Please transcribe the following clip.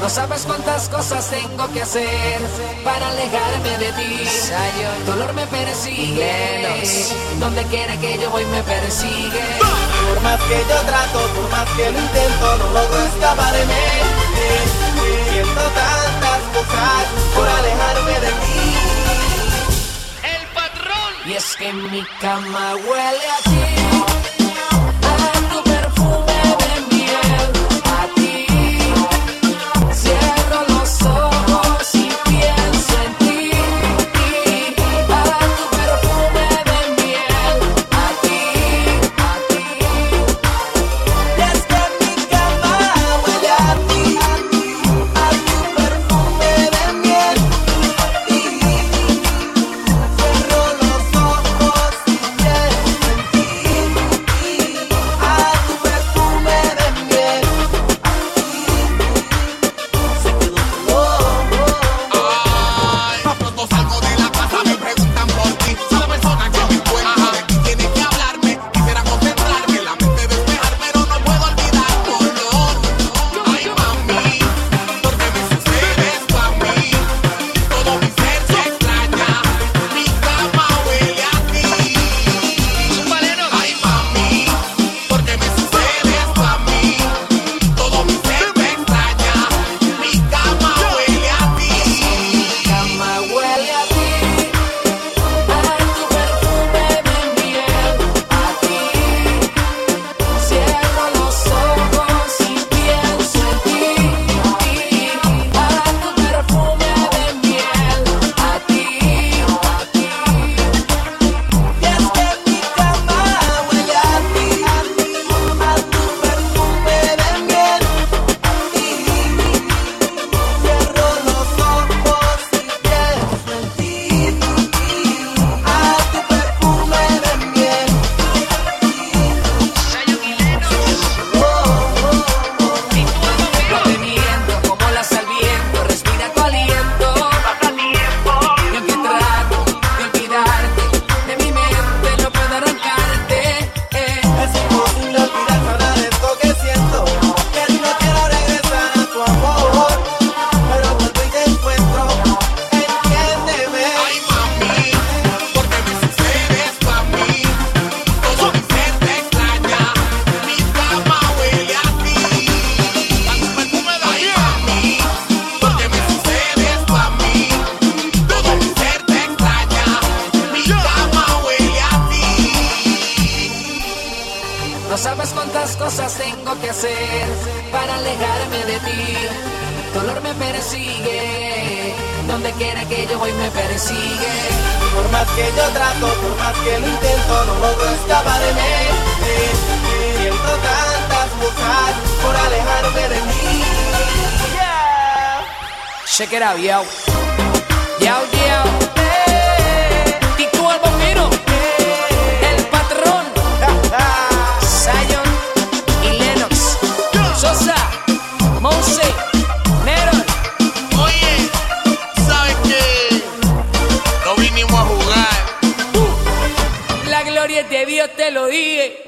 No sabes cuántas cosas tengo que hacer para alejarme de ti. Dolor me persigue. Donde quiera que yo voy me persigue. Por más que yo trato, por más que lo intento, no logro escaparme. Siento tantas cosas por alejarme de ti. El patrón. Y es que mi cama huele a ti. No sabes cuántas cosas tengo que hacer para alejarme de ti. Dolor me persigue, donde quiera que yo voy me persigue. Por más que yo trato, por más que lo intento, no logro escaparme. Siento tantas cosas por alejarme de ti. Yeah. Check it out, yo. Yo, yo. Gloria de Dios te lo dije.